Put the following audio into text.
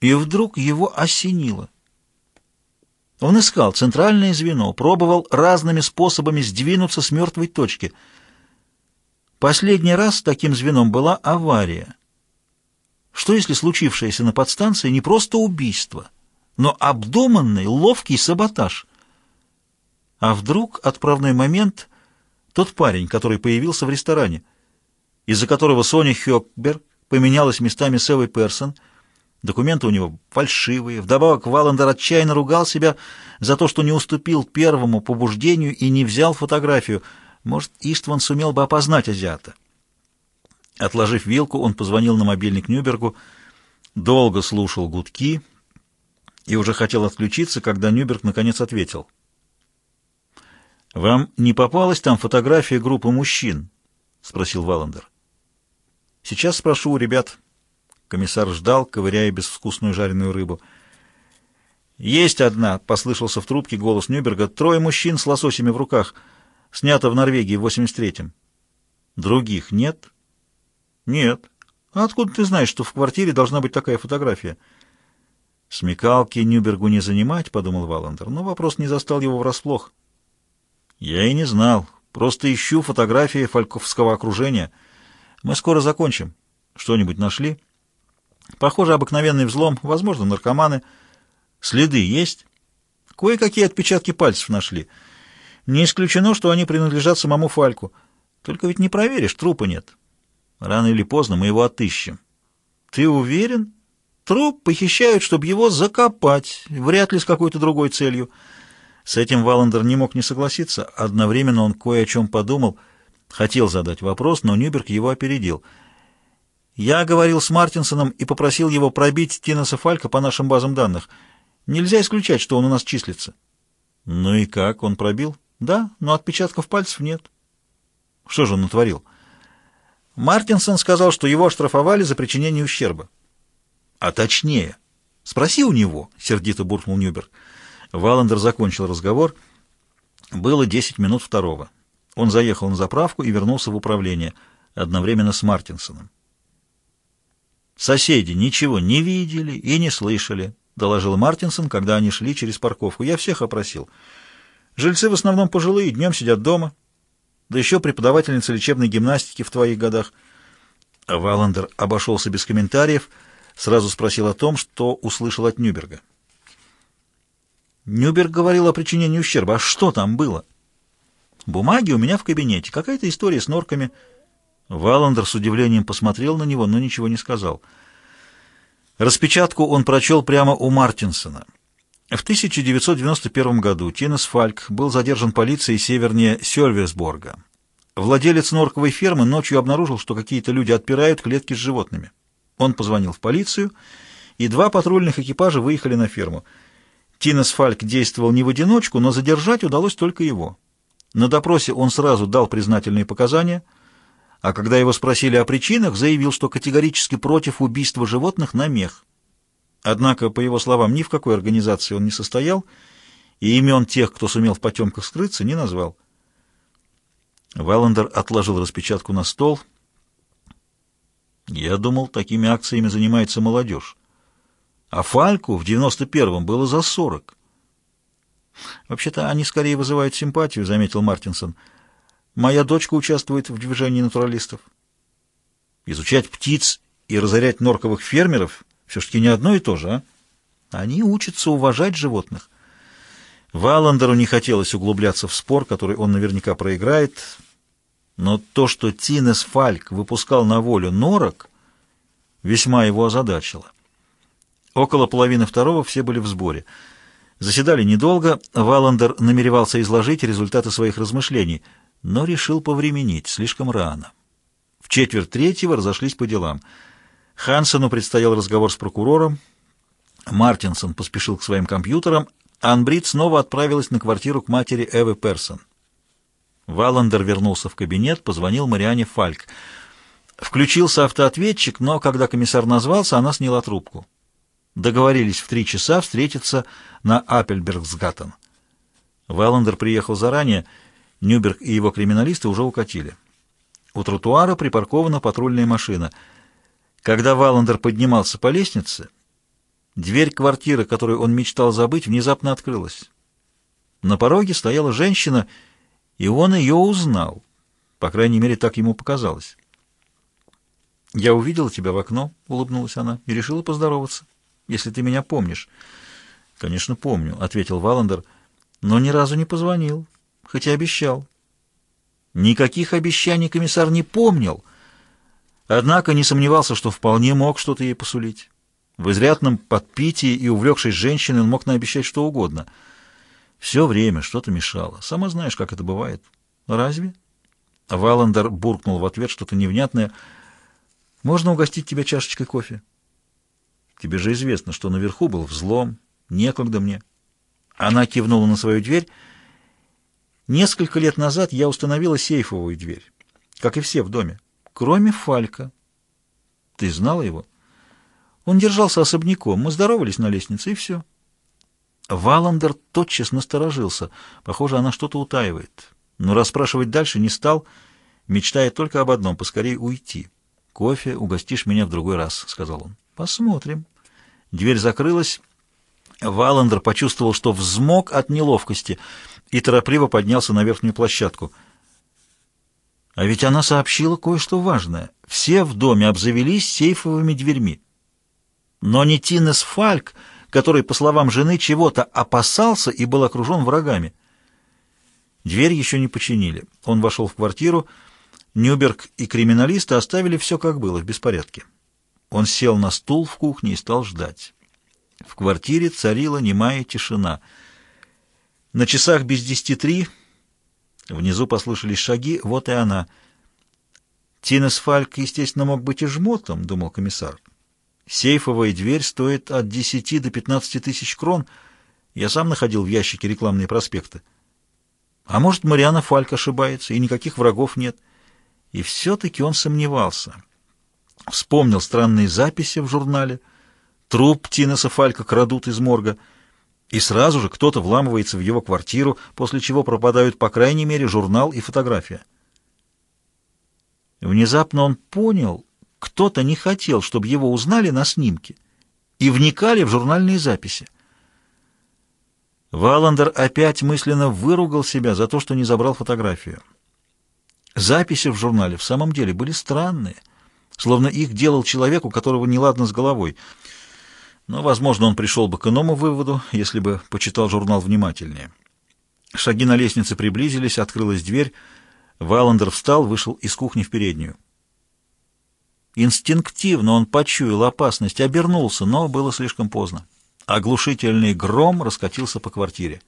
И вдруг его осенило. Он искал центральное звено, пробовал разными способами сдвинуться с мертвой точки. Последний раз таким звеном была авария. Что если случившееся на подстанции не просто убийство, но обдуманный, ловкий саботаж? А вдруг отправной момент — тот парень, который появился в ресторане, из-за которого Соня Хёкберг поменялась местами с Эвой Персон — Документы у него фальшивые. Вдобавок Валандер отчаянно ругал себя за то, что не уступил первому побуждению и не взял фотографию. Может, Истван сумел бы опознать азиата. Отложив вилку, он позвонил на мобильник Нюбергу, долго слушал гудки и уже хотел отключиться, когда Нюберг наконец ответил. «Вам не попалась там фотография группы мужчин?» — спросил Валандер. «Сейчас спрошу у ребят». Комиссар ждал, ковыряя безвкусную жареную рыбу. «Есть одна!» — послышался в трубке голос Нюберга. «Трое мужчин с лососями в руках. Снято в Норвегии в 83-м». «Других нет?» «Нет. А откуда ты знаешь, что в квартире должна быть такая фотография?» «Смекалки Нюбергу не занимать», — подумал Валандер, но вопрос не застал его врасплох. «Я и не знал. Просто ищу фотографии фальковского окружения. Мы скоро закончим. Что-нибудь нашли?» Похоже, обыкновенный взлом, возможно, наркоманы. Следы есть? Кое-какие отпечатки пальцев нашли. Не исключено, что они принадлежат самому Фальку. Только ведь не проверишь, трупа нет. Рано или поздно мы его отыщем. Ты уверен? Труп похищают, чтобы его закопать, вряд ли с какой-то другой целью. С этим Валандер не мог не согласиться. Одновременно он кое о чем подумал, хотел задать вопрос, но Нюберг его опередил — я говорил с Мартинсоном и попросил его пробить Тинеса Фалька по нашим базам данных. Нельзя исключать, что он у нас числится. Ну и как, он пробил? Да, но отпечатков пальцев нет. Что же он натворил? Мартинсон сказал, что его оштрафовали за причинение ущерба. А точнее, спроси у него, сердито буркнул Нюбер. Валандер закончил разговор. Было десять минут второго. Он заехал на заправку и вернулся в управление, одновременно с Мартинсоном. Соседи ничего не видели и не слышали, доложил Мартинсон, когда они шли через парковку. Я всех опросил. Жильцы в основном пожилые, днем сидят дома. Да еще преподавательница лечебной гимнастики в твоих годах. Валандер обошелся без комментариев, сразу спросил о том, что услышал от Нюберга. Нюберг говорил о причинении ущерба. А что там было? Бумаги у меня в кабинете. Какая-то история с норками. Валандер с удивлением посмотрел на него, но ничего не сказал. Распечатку он прочел прямо у Мартинсона. В 1991 году Тинес Фальк был задержан полицией севернее Сёльверсборга. Владелец норковой фермы ночью обнаружил, что какие-то люди отпирают клетки с животными. Он позвонил в полицию, и два патрульных экипажа выехали на ферму. Тинес Фальк действовал не в одиночку, но задержать удалось только его. На допросе он сразу дал признательные показания – а когда его спросили о причинах, заявил, что категорически против убийства животных на мех. Однако, по его словам, ни в какой организации он не состоял, и имен тех, кто сумел в потемках скрыться, не назвал. Валандер отложил распечатку на стол. Я думал, такими акциями занимается молодежь. А Фальку в 91-м было за 40. Вообще-то они скорее вызывают симпатию, заметил Мартинсон. Моя дочка участвует в движении натуралистов. Изучать птиц и разорять норковых фермеров все-таки не одно и то же, а? Они учатся уважать животных. Валандеру не хотелось углубляться в спор, который он наверняка проиграет, но то, что Тинес Фальк выпускал на волю норок, весьма его озадачило. Около половины второго все были в сборе. Заседали недолго, Валандер намеревался изложить результаты своих размышлений — но решил повременить, слишком рано. В четверть третьего разошлись по делам. Хансену предстоял разговор с прокурором, Мартинсон поспешил к своим компьютерам, Анбрид снова отправилась на квартиру к матери Эвы Персон. Валандер вернулся в кабинет, позвонил Мариане Фальк. Включился автоответчик, но когда комиссар назвался, она сняла трубку. Договорились в три часа встретиться на Аппельбергсгаттен. Валандер приехал заранее, Нюберг и его криминалисты уже укатили. У тротуара припаркована патрульная машина. Когда Валандер поднимался по лестнице, Дверь квартиры, которую он мечтал забыть, внезапно открылась. На пороге стояла женщина, и он ее узнал. По крайней мере, так ему показалось. «Я увидела тебя в окно», — улыбнулась она, — «и решила поздороваться, если ты меня помнишь». «Конечно, помню», — ответил Валандер, — «но ни разу не позвонил, хотя обещал». Никаких обещаний комиссар не помнил, однако не сомневался, что вполне мог что-то ей посулить. В изрядном подпитии и увлекшись женщиной он мог наобещать что угодно. Все время что-то мешало. Сама знаешь, как это бывает. Разве? Валандер буркнул в ответ что-то невнятное. «Можно угостить тебя чашечкой кофе?» «Тебе же известно, что наверху был взлом. Некогда мне». Она кивнула на свою дверь. «Несколько лет назад я установила сейфовую дверь, как и все в доме, кроме Фалька. Ты знала его?» Он держался особняком. Мы здоровались на лестнице, и все. Валандер тотчас насторожился. Похоже, она что-то утаивает. Но расспрашивать дальше не стал, мечтая только об одном — поскорее уйти. «Кофе угостишь меня в другой раз», — сказал он. «Посмотрим». Дверь закрылась. Валандер почувствовал, что взмок от неловкости, и торопливо поднялся на верхнюю площадку. А ведь она сообщила кое-что важное. Все в доме обзавелись сейфовыми дверьми. Но не Тинес Фальк, который, по словам жены, чего-то опасался и был окружен врагами. Дверь еще не починили. Он вошел в квартиру. Нюберг и криминалисты оставили все как было, в беспорядке. Он сел на стул в кухне и стал ждать. В квартире царила немая тишина. На часах без десяти три внизу послышались шаги, вот и она. Тинес Фальк, естественно, мог быть и жмотом, думал комиссар. Сейфовая дверь стоит от 10 до 15 тысяч крон. Я сам находил в ящике рекламные проспекты. А может, Мариана Фальк ошибается, и никаких врагов нет. И все-таки он сомневался. Вспомнил странные записи в журнале. Труп Тинеса Фалька крадут из морга. И сразу же кто-то вламывается в его квартиру, после чего пропадают, по крайней мере, журнал и фотография. Внезапно он понял, кто-то не хотел, чтобы его узнали на снимке и вникали в журнальные записи. Валандер опять мысленно выругал себя за то, что не забрал фотографию. Записи в журнале в самом деле были странные, словно их делал человек, у которого неладно с головой. Но, возможно, он пришел бы к иному выводу, если бы почитал журнал внимательнее. Шаги на лестнице приблизились, открылась дверь. Валандер встал, вышел из кухни в переднюю. Инстинктивно он почуял опасность, обернулся, но было слишком поздно. Оглушительный гром раскатился по квартире.